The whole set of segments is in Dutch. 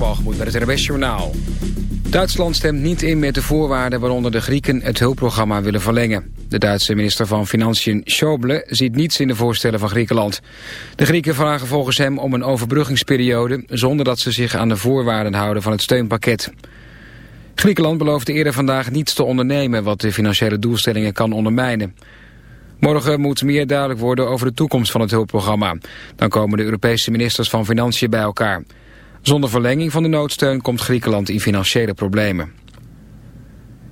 Waterbalgemoed met het RWS Journaal. Duitsland stemt niet in met de voorwaarden waaronder de Grieken het hulpprogramma willen verlengen. De Duitse minister van Financiën Schäuble ziet niets in de voorstellen van Griekenland. De Grieken vragen volgens hem om een overbruggingsperiode zonder dat ze zich aan de voorwaarden houden van het steunpakket. Griekenland beloofde eerder vandaag niets te ondernemen wat de financiële doelstellingen kan ondermijnen. Morgen moet meer duidelijk worden over de toekomst van het hulpprogramma. Dan komen de Europese ministers van Financiën bij elkaar. Zonder verlenging van de noodsteun komt Griekenland in financiële problemen.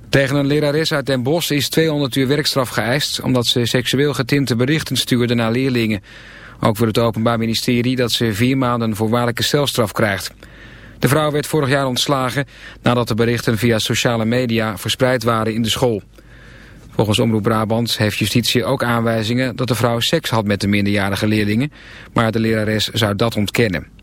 Tegen een lerares uit Den Bosch is 200 uur werkstraf geëist... omdat ze seksueel getinte berichten stuurde naar leerlingen. Ook wil het Openbaar Ministerie dat ze vier maanden voorwaardelijke celstraf krijgt. De vrouw werd vorig jaar ontslagen nadat de berichten via sociale media verspreid waren in de school. Volgens Omroep Brabant heeft justitie ook aanwijzingen dat de vrouw seks had met de minderjarige leerlingen, maar de lerares zou dat ontkennen.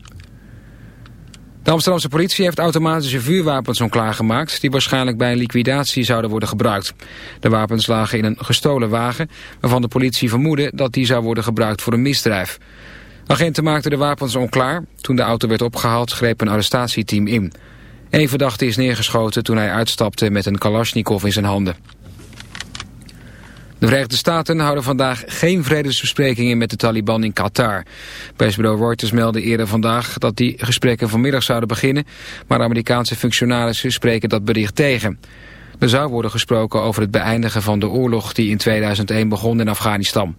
De Amsterdamse politie heeft automatische vuurwapens onklaargemaakt... die waarschijnlijk bij liquidatie zouden worden gebruikt. De wapens lagen in een gestolen wagen... waarvan de politie vermoedde dat die zou worden gebruikt voor een misdrijf. Agenten maakten de wapens onklaar. Toen de auto werd opgehaald greep een arrestatieteam in. Eén verdachte is neergeschoten toen hij uitstapte met een kalasjnikov in zijn handen. De Verenigde Staten houden vandaag geen vredesbesprekingen met de Taliban in Qatar. Persbureau Reuters meldde eerder vandaag dat die gesprekken vanmiddag zouden beginnen, maar Amerikaanse functionarissen spreken dat bericht tegen. Er zou worden gesproken over het beëindigen van de oorlog die in 2001 begon in Afghanistan.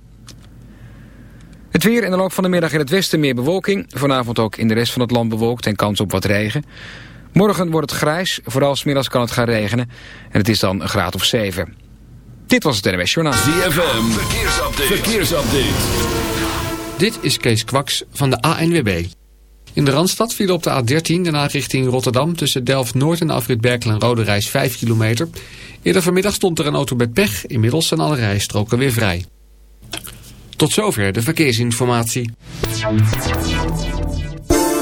Het weer in de loop van de middag in het westen meer bewolking. Vanavond ook in de rest van het land bewolkt en kans op wat regen. Morgen wordt het grijs, vooral smiddags kan het gaan regenen. En het is dan een graad of 7. Dit was het NWS Journaal. ZFM, verkeersupdate. verkeersupdate. Dit is Kees Kwaks van de ANWB. In de Randstad viel op de A13 daarna richting Rotterdam... tussen Delft-Noord en Afrit Berkel en Rode Reis 5 kilometer. Eerder vanmiddag stond er een auto met pech. Inmiddels zijn alle rijstroken weer vrij. Tot zover de verkeersinformatie.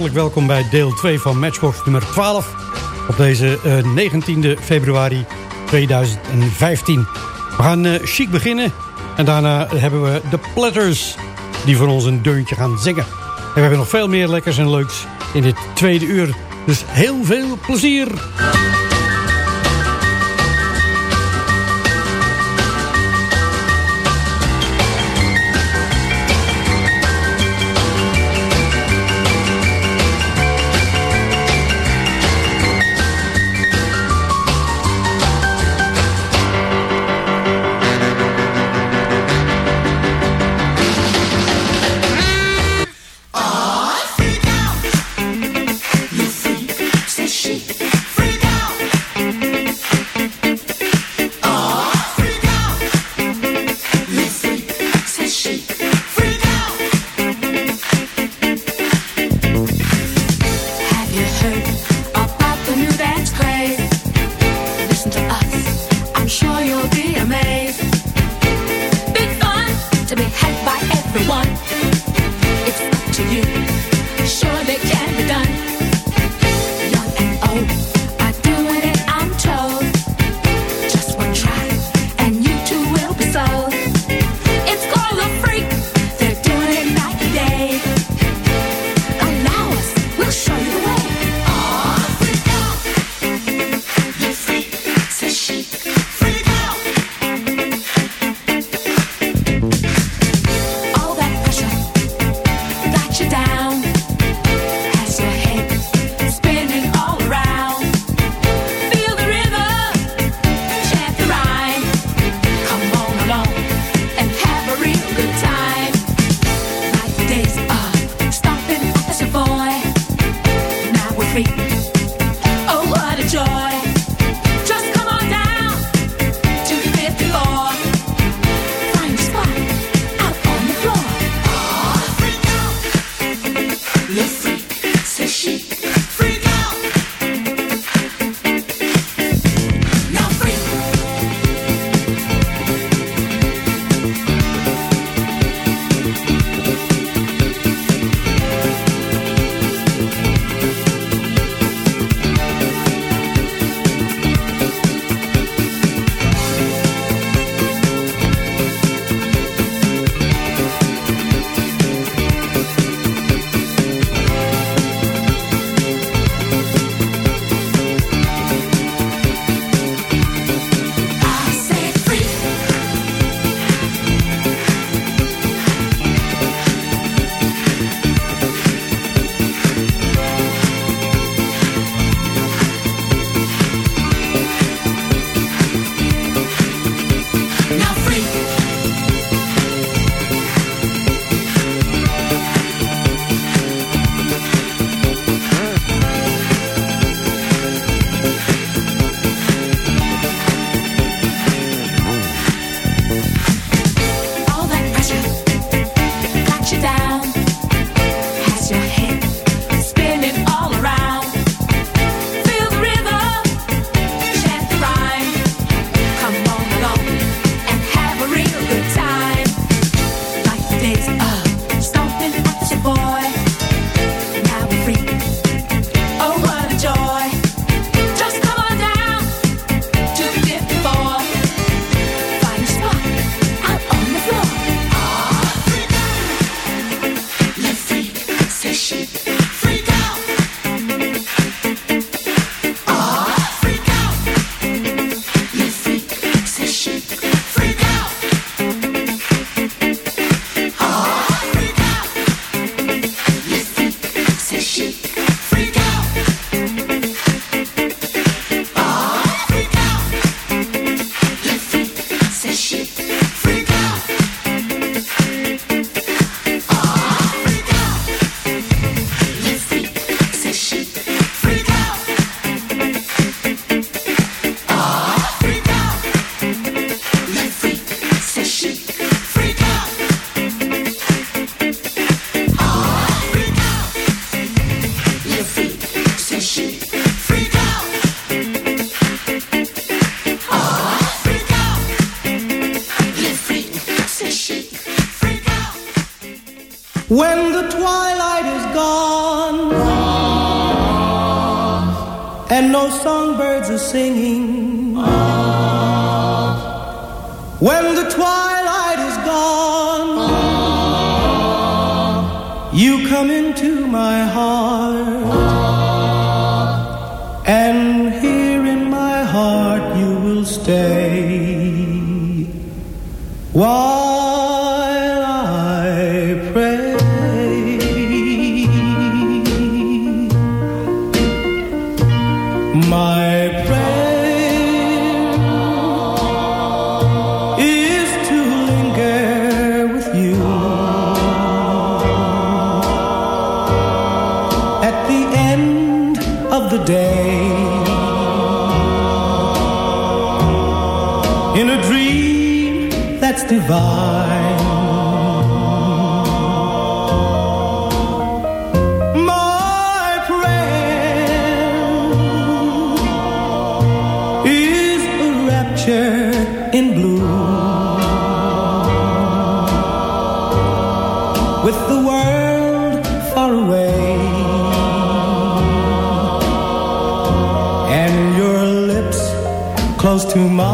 hartelijk welkom bij deel 2 van Matchbox nummer 12 op deze uh, 19e februari 2015. We gaan uh, chic beginnen en daarna hebben we de Platters die voor ons een deuntje gaan zingen. En we hebben nog veel meer lekkers en leuks in dit tweede uur. Dus heel veel plezier! take When the twilight is gone and no songbirds are singing. When the twilight is gone, you come into my heart, and here in my heart you will stay. Why? Divine. Is a rapture in blue. With the world far away and your lips close to mine.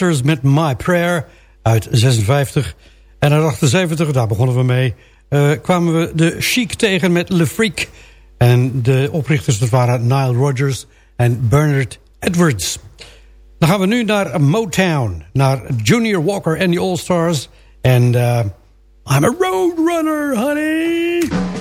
Met My Prayer uit 56. En uit 78, daar begonnen we mee, uh, kwamen we de Chic tegen met Le Freak. En de oprichters dat waren Nile Rodgers en Bernard Edwards. Dan gaan we nu naar Motown, naar Junior Walker en the All-Stars. En uh, I'm a roadrunner, honey!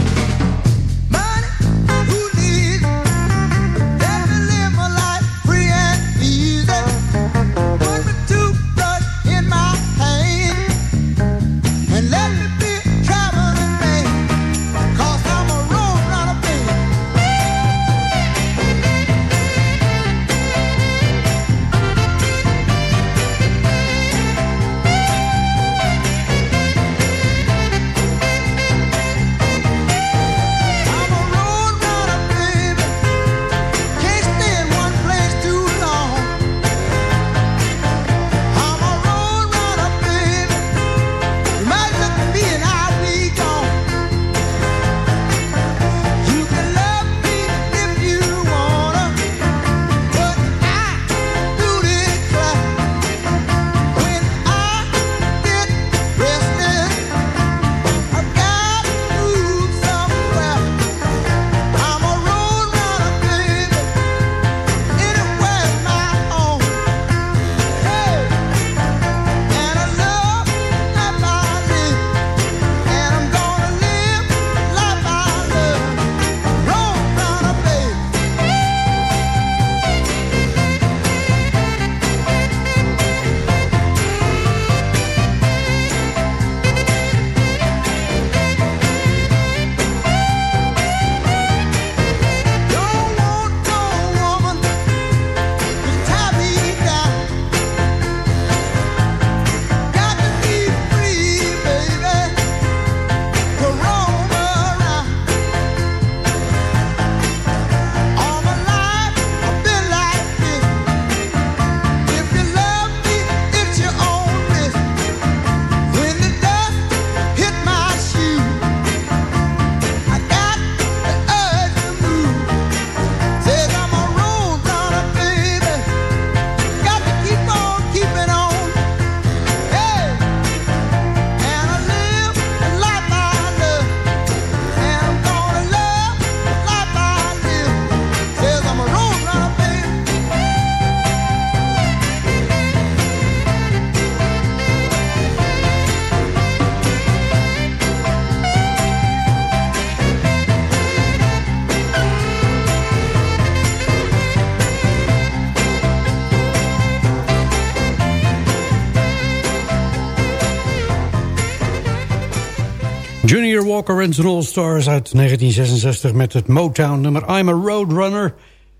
Walker and All Stars uit 1966 met het Motown nummer I'm a Roadrunner.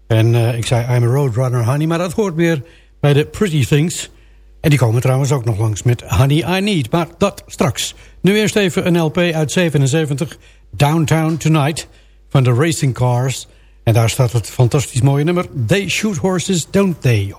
En uh, ik zei I'm a Roadrunner Honey, maar dat hoort weer bij de Pretty Things. En die komen trouwens ook nog langs met Honey I Need, maar dat straks. Nu eerst even een LP uit 77, Downtown Tonight, van de Racing Cars. En daar staat het fantastisch mooie nummer They Shoot Horses, Don't They?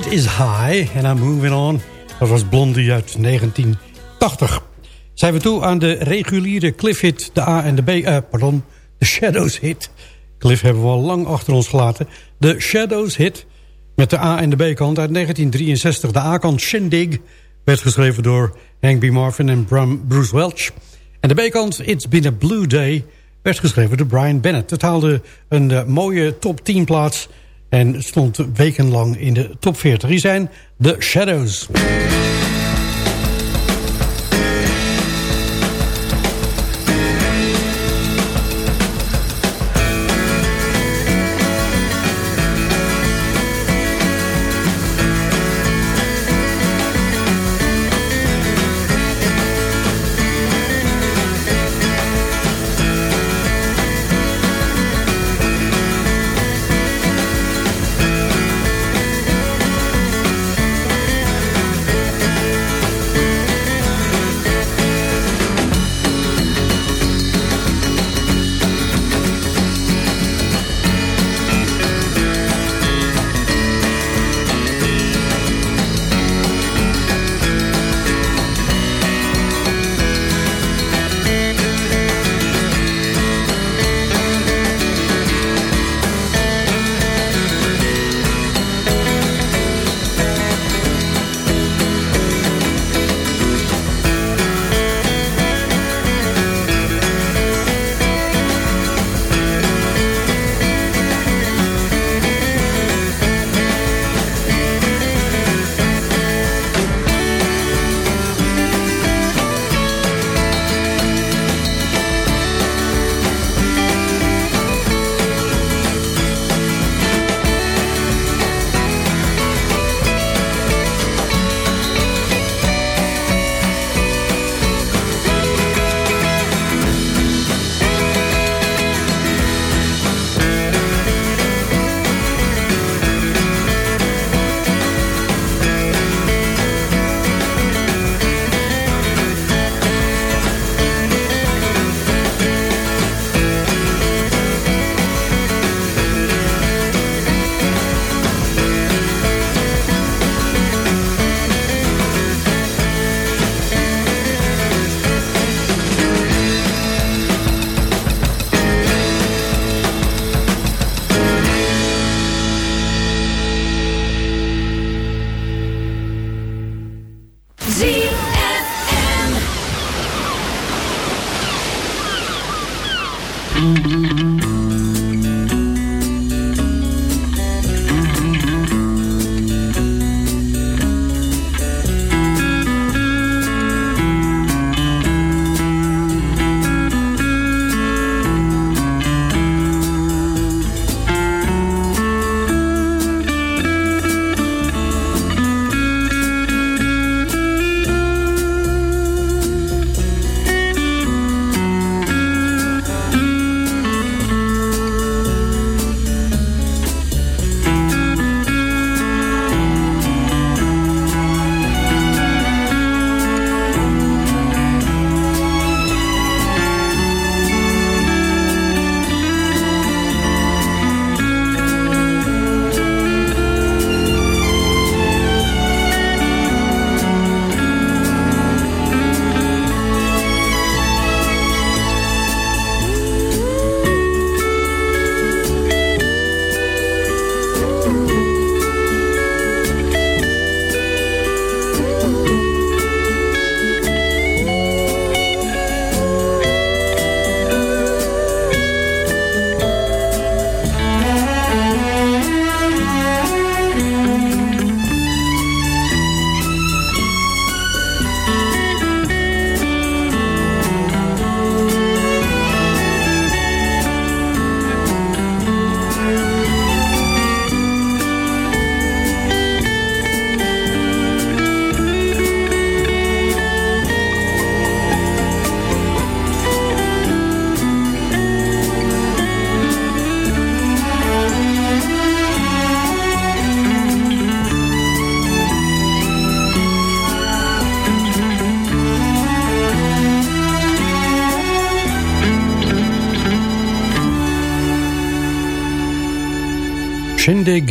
Tide is High and I'm Moving On. Dat was Blondie uit 1980. Zijn we toe aan de reguliere Cliff hit, de A en de B... Uh, pardon, de Shadows hit. Cliff hebben we al lang achter ons gelaten. De Shadows hit met de A en de B-kant uit 1963. De A-kant Shindig werd geschreven door Hank B. Marvin en Bruce Welch. En de B-kant It's Been a Blue Day werd geschreven door Brian Bennett. Het haalde een uh, mooie top 10 plaats en stond wekenlang in de top 40. Hier zijn The Shadows.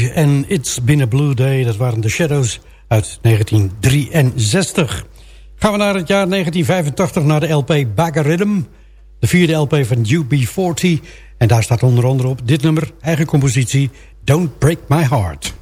En It's Been a Blue Day. Dat waren de Shadows uit 1963. Gaan we naar het jaar 1985 naar de LP Bagger Rhythm. De vierde LP van UB40. En daar staat onder andere op dit nummer, eigen compositie... Don't Break My Heart.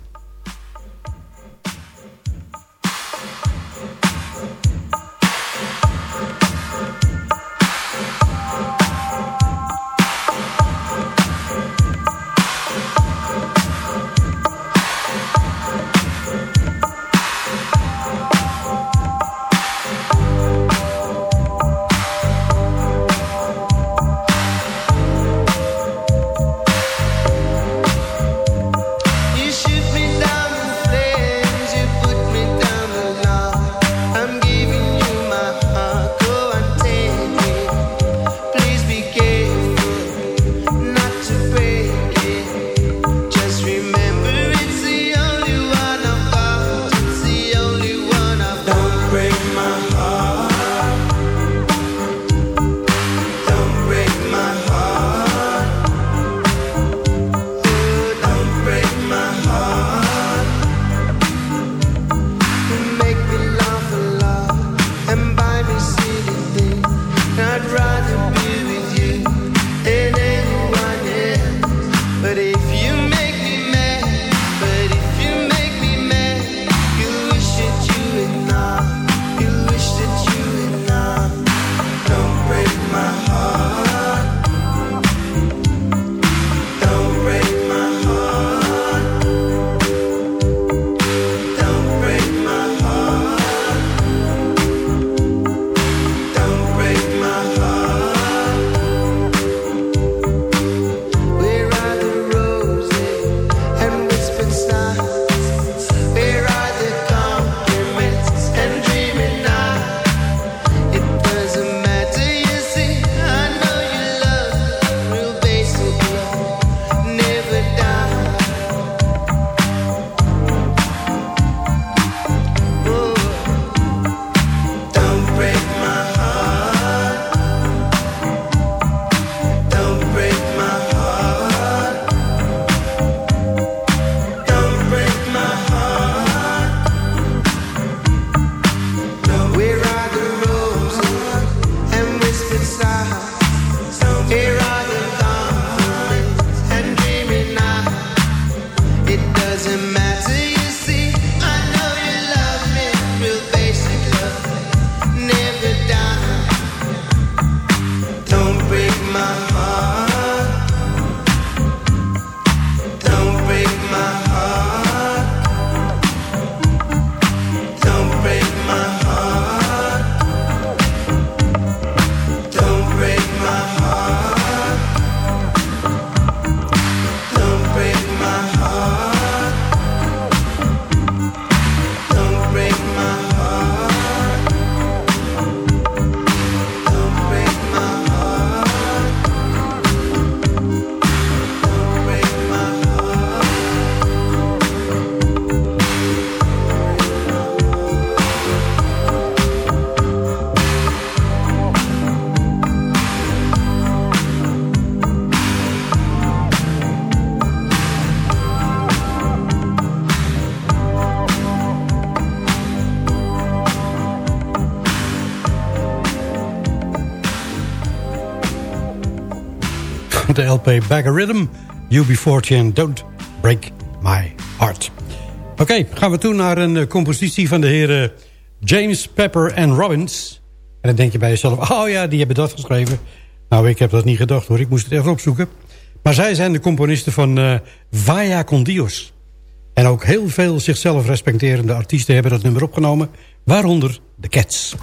De LP Bag Rhythm, UB40 en Don't Break My Heart. Oké, gaan we toe naar een uh, compositie van de heren James Pepper en Robbins. En dan denk je bij jezelf, oh ja, die hebben dat geschreven. Nou, ik heb dat niet gedacht hoor, ik moest het even opzoeken. Maar zij zijn de componisten van uh, Vaya con Dios. En ook heel veel zichzelf respecterende artiesten hebben dat nummer opgenomen. Waaronder de Cats.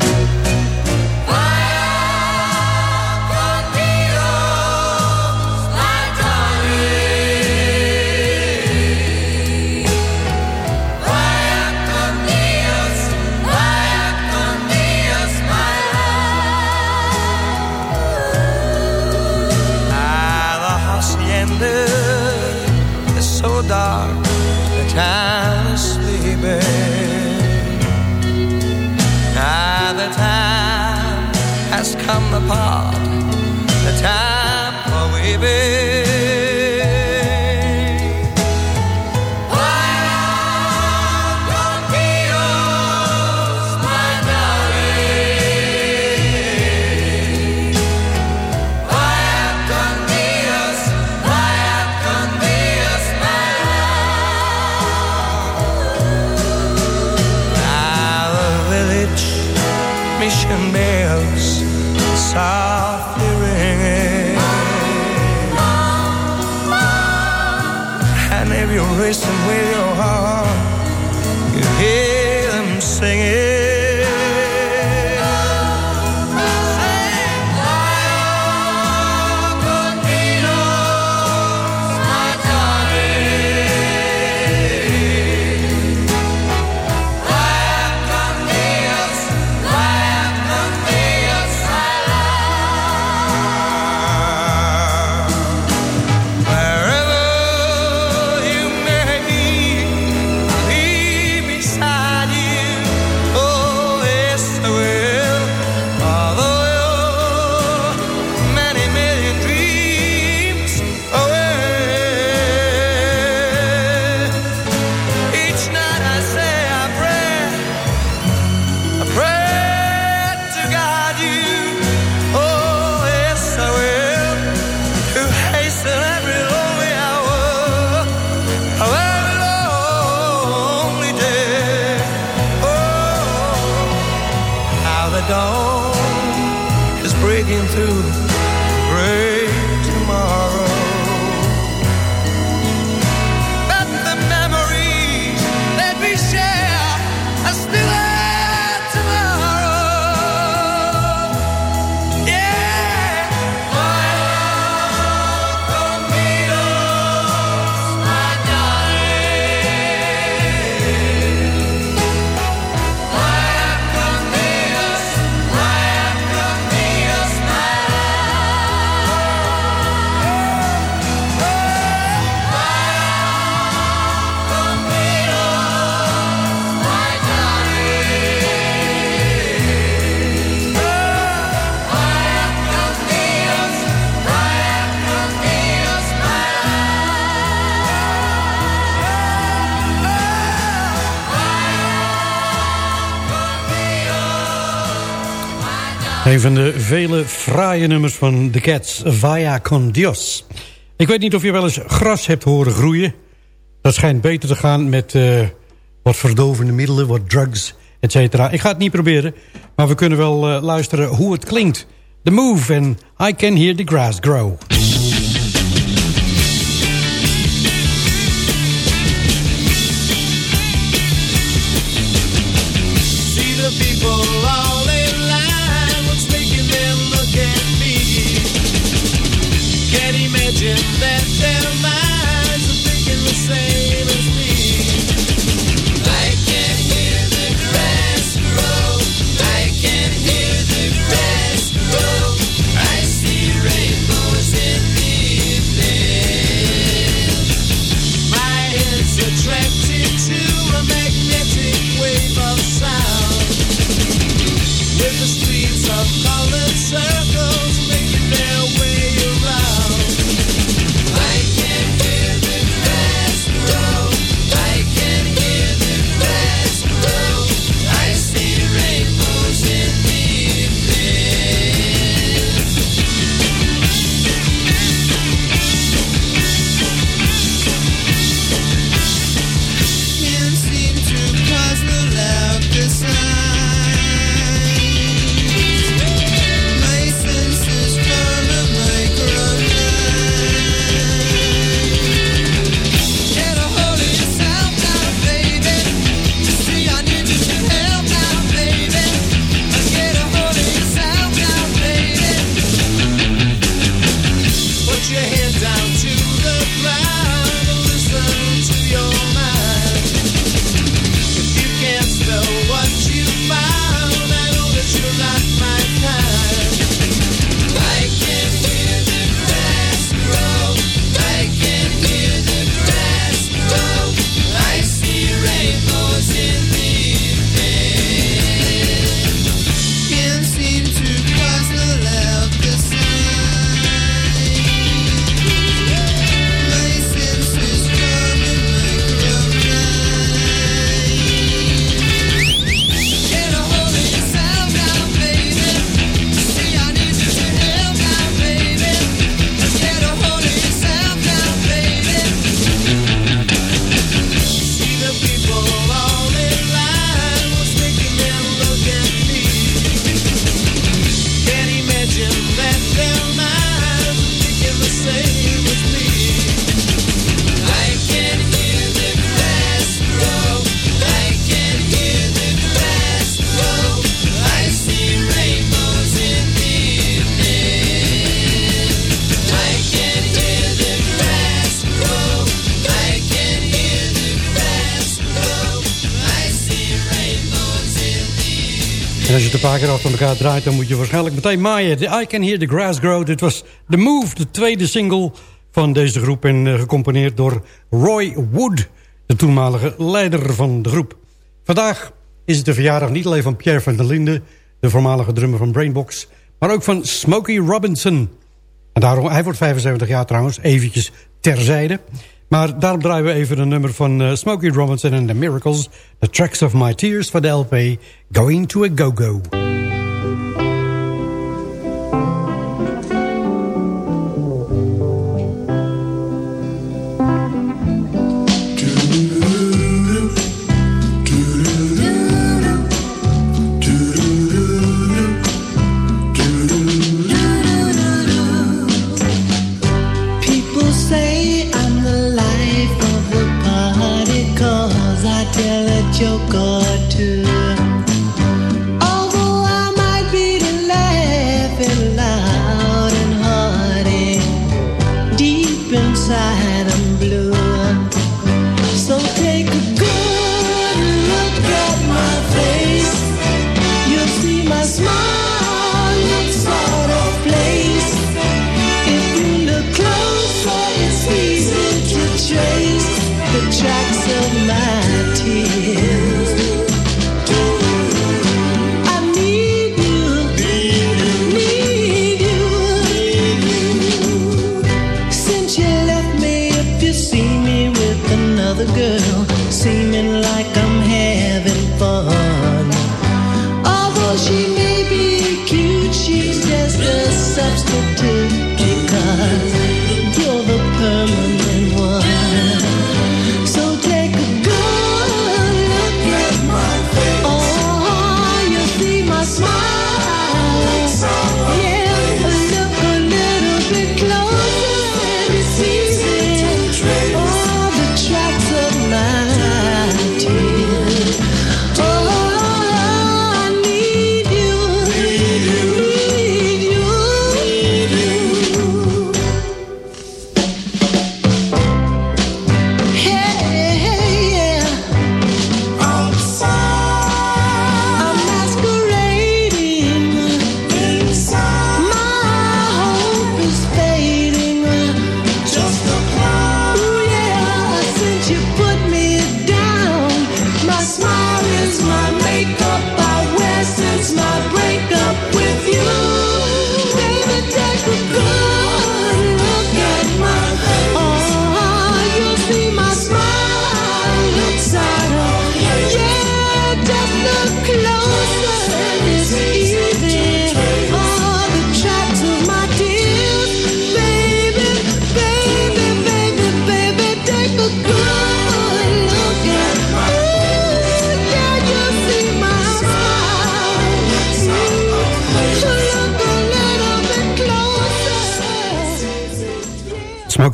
Een van de vele fraaie nummers van The Cats, Vaya con Dios. Ik weet niet of je wel eens gras hebt horen groeien. Dat schijnt beter te gaan met uh, wat verdovende middelen, wat drugs, etc. Ik ga het niet proberen, maar we kunnen wel uh, luisteren hoe het klinkt. The Move en I Can Hear the Grass Grow. achter elkaar draait... dan moet je waarschijnlijk meteen maaien. I Can Hear The Grass Grow. Dit was The Move, de tweede single van deze groep... en eh, gecomponeerd door Roy Wood, de toenmalige leider van de groep. Vandaag is het de verjaardag niet alleen van Pierre van der Linden... de voormalige drummer van Brainbox... maar ook van Smokey Robinson. En daarom, hij wordt 75 jaar trouwens, eventjes terzijde... Maar daarom draaien we even een nummer van eh, Smokey Robinson en The Miracles... The Tracks of My Tears van de LP Going to a Go-Go.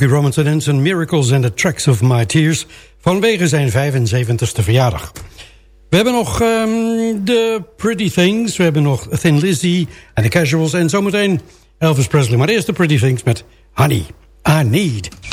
Smokey Robinson en Miracles and the Tracks of My Tears... vanwege zijn 75ste verjaardag. We hebben nog ehm, um, The Pretty Things, we hebben nog Thin Lizzy en The Casuals... en zometeen Elvis Presley, maar eerst The Pretty Things met Honey, I Need...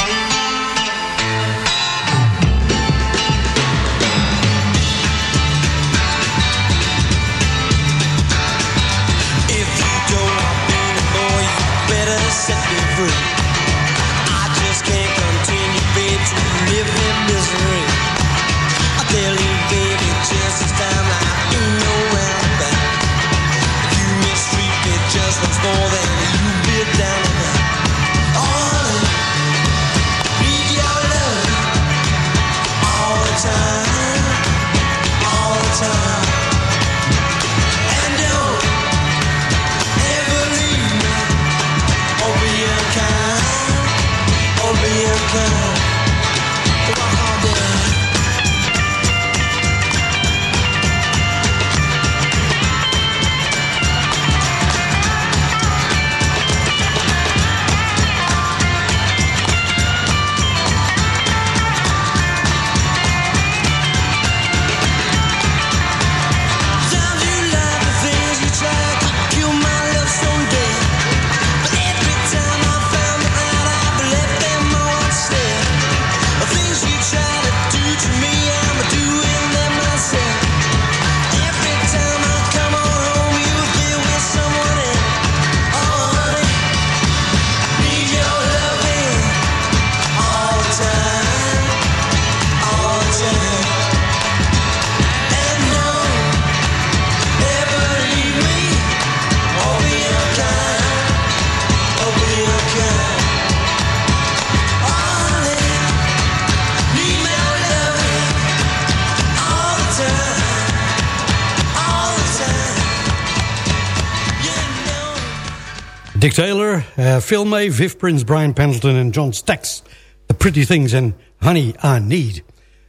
Taylor, eh, Phil Viv Prince, Brian Pendleton en John Stax. The Pretty Things en Honey I Need.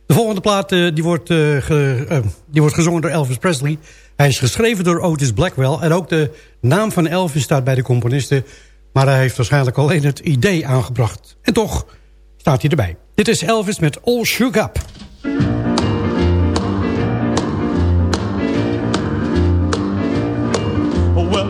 De volgende plaat eh, die wordt, eh, ge- die wordt gezongen door Elvis Presley. Hij is geschreven door Otis Blackwell. En ook de naam van Elvis staat bij de componisten. Maar hij heeft waarschijnlijk alleen het idee aangebracht. En toch staat hij erbij. Dit is Elvis met All Shook Up.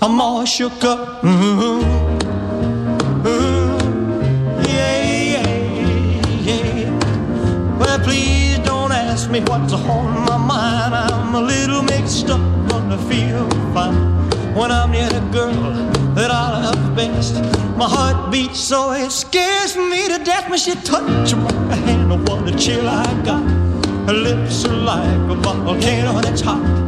I'm all shook up. Ooh, ooh, yeah, yeah, yeah. Well, please don't ask me what's on my mind. I'm a little mixed up, I feel fine when I'm near the girl that I love best. My heart beats so it scares me to death when she touches my hand. What a chill I got. Her lips are like a volcano that's hot.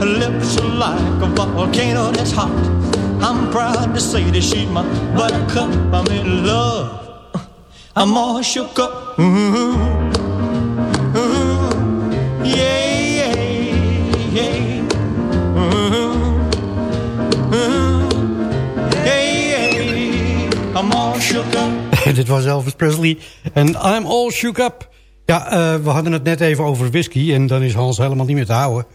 Lips are like a volcano that's hot. I'm proud to say that she's my buttercup. I'm in love. I'm all shook up. Ooh, ooh, yeah, yeah, yeah. Yeah. I'm all shook up. Dit was Elvis Presley en I'm all shook up. Ja, eh, we hadden het net even over whisky en dan is Hans helemaal niet meer te houden.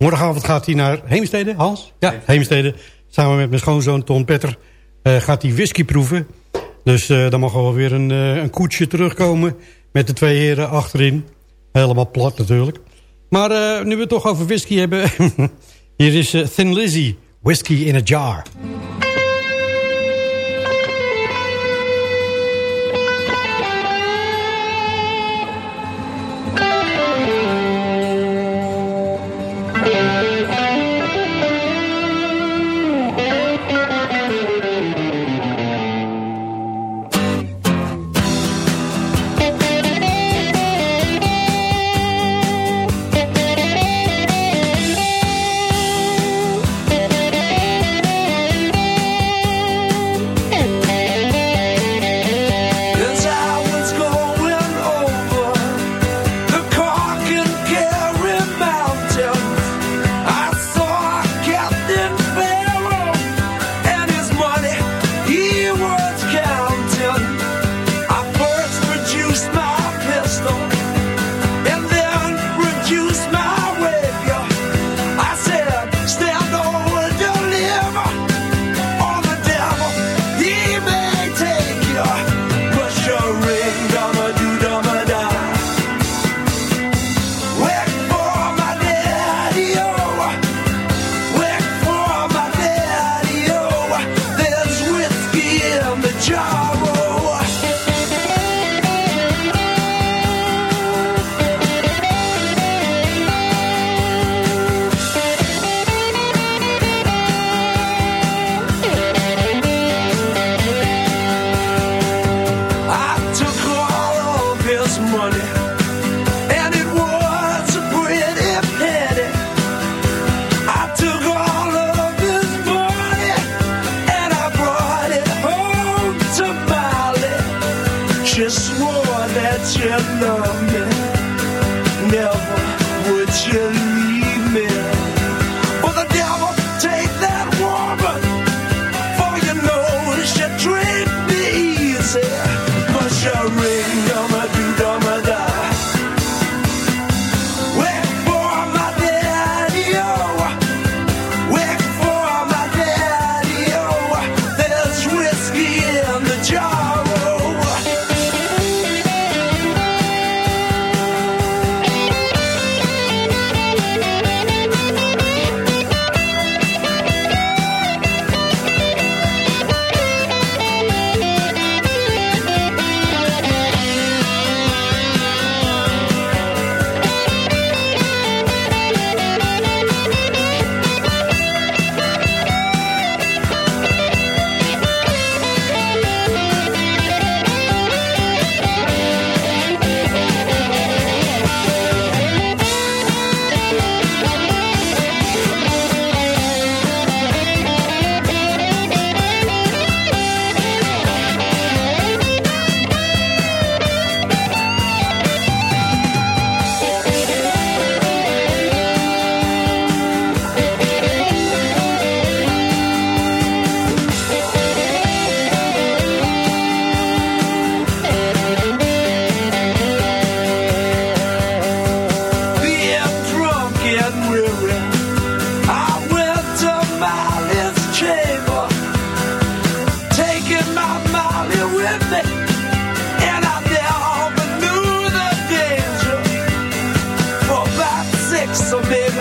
Morgenavond gaat hij naar Heemstede, Hans? Ja, Heemstede. Samen met mijn schoonzoon Ton Petter eh, gaat hij whisky proeven. Dus eh, dan mag er wel weer een, eh, een koetsje terugkomen met de twee heren achterin. Helemaal plat natuurlijk. Maar nu we het toch over whisky hebben... hier is Thin Lizzy, Whisky in a Jar.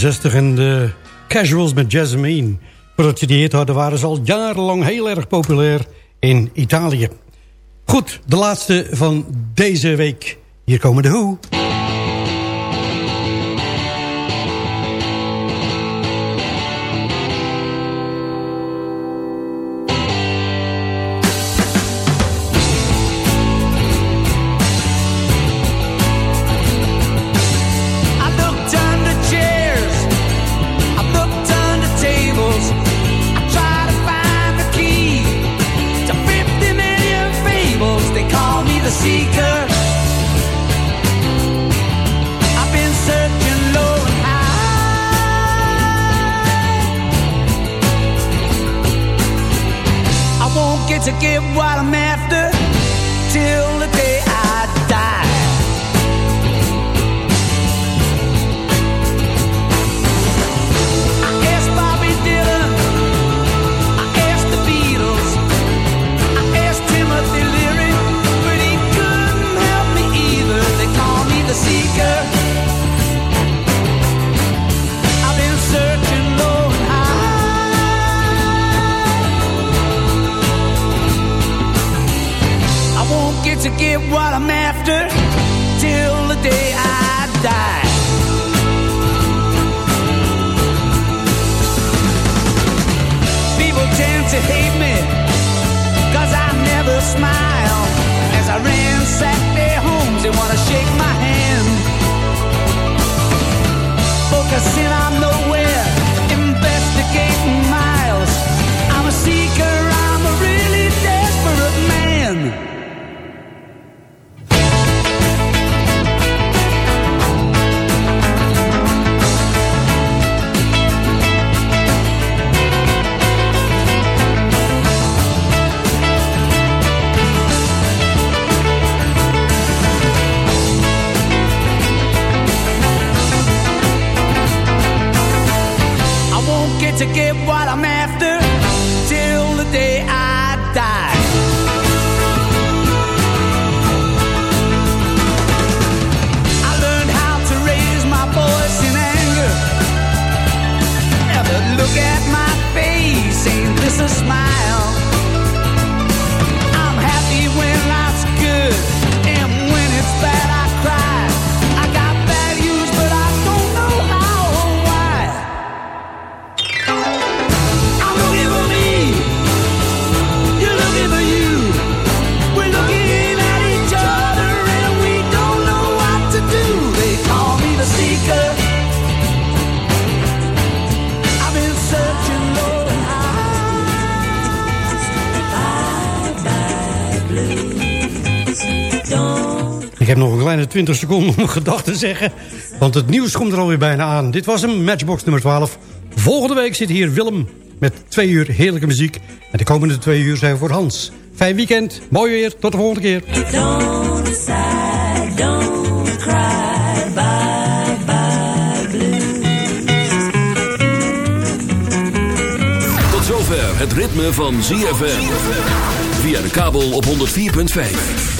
1968 en de Casuals met Jasmine. Voordat ze die hit hadden waren ze al jarenlang heel erg populair in Italië. Goed, de laatste van deze week. Hier komen de Who. 20 seconden om een gedachte te zeggen. Want het nieuws komt er alweer bijna aan. Dit was hem, Matchbox nummer 12. Volgende week zit hier Willem met twee uur heerlijke muziek. En de komende twee uur zijn voor Hans. Fijn weekend, mooi weer, tot de volgende keer. Don't decide, don't cry, bye bye blue. Tot zover het ritme van ZFM. Via de kabel op 104.5.